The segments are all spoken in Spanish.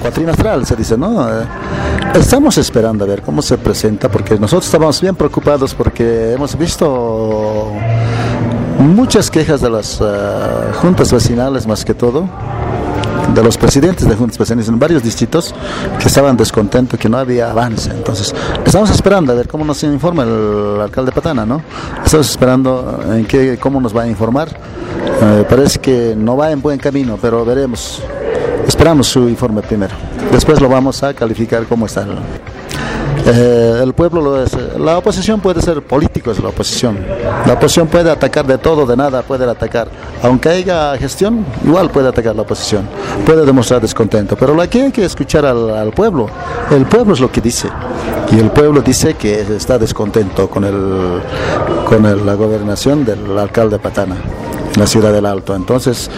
cuatrimestral, se dice, ¿no? Eh, estamos esperando a ver cómo se presenta, porque nosotros estábamos bien preocupados porque hemos visto muchas quejas de las uh, juntas vecinales más que todo de los presidentes de juntas vecinales en varios distritos que estaban descontentos, que no había avance. Entonces, estamos esperando a ver cómo nos informa el alcalde Patana, ¿no? Estamos esperando en qué, cómo nos va a informar. Eh, parece que no va en buen camino, pero veremos. Esperamos su informe primero. Después lo vamos a calificar cómo está. Eh, el pueblo lo es. La oposición puede ser político, es la oposición. La oposición puede atacar de todo, de nada, puede atacar. Aunque haya gestión, igual puede atacar la oposición. Puede demostrar descontento. Pero que hay que escuchar al, pueblo, el pueblo es lo que dice. Y el pueblo dice que está descontento con, el, con la gobernación del alcalde Patana la ciudad del Alto. Entonces,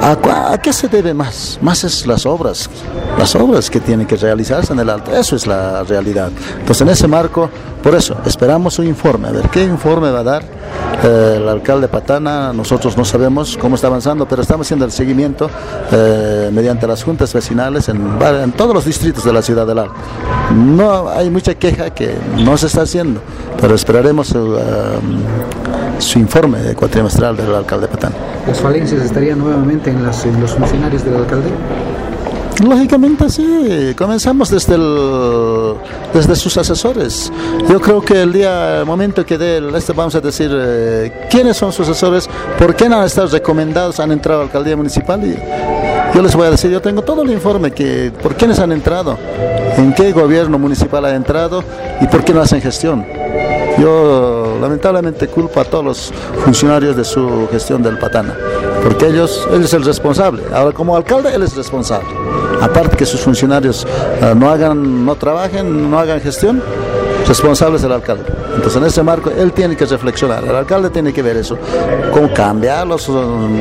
¿A, qué se debe más? Más es las obras, las obras que tienen que realizarse en el Alto. Eso es la realidad. Entonces, en ese marco, por eso, esperamos su informe, a ver qué informe va a dar eh, el alcalde Patana. Nosotros no sabemos cómo está avanzando, pero estamos haciendo el seguimiento eh, mediante las juntas vecinales en, todos los distritos de la ciudad del Alto. No hay mucha queja que no se está haciendo, pero esperaremos su, eh, su informe cuatrimestral del alcalde Patana. ¿Las falencias estarían nuevamente en, las, en los funcionarios del alcalde? Lógicamente sí, comenzamos desde, el, desde sus asesores. Yo creo que el día, el momento que dé, este vamos a decir eh, quiénes son sus asesores, por qué no han estado recomendados, han entrado a la alcaldía municipal y yo les voy a decir, yo tengo todo el informe que por quiénes han entrado, en qué gobierno municipal ha entrado y por qué no hacen gestión. Yo lamentablemente culpo a todos los funcionarios de su gestión del Patana, porque ellos, él es el responsable. Ahora como alcalde él es responsable. Aparte que sus funcionarios uh, no hagan, no trabajen, no hagan gestión, responsable es el alcalde. Entonces, en ese marco, él tiene que reflexionar, el alcalde tiene que ver eso, cómo cambiarlos, um,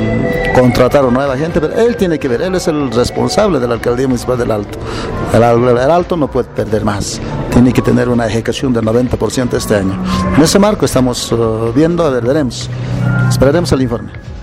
contratar a nueva gente, pero él tiene que ver, él es el responsable de la alcaldía municipal del Alto. El, el Alto no puede perder más, tiene que tener una ejecución del 90% este año. En ese marco estamos uh, viendo, a ver, veremos, esperaremos el informe.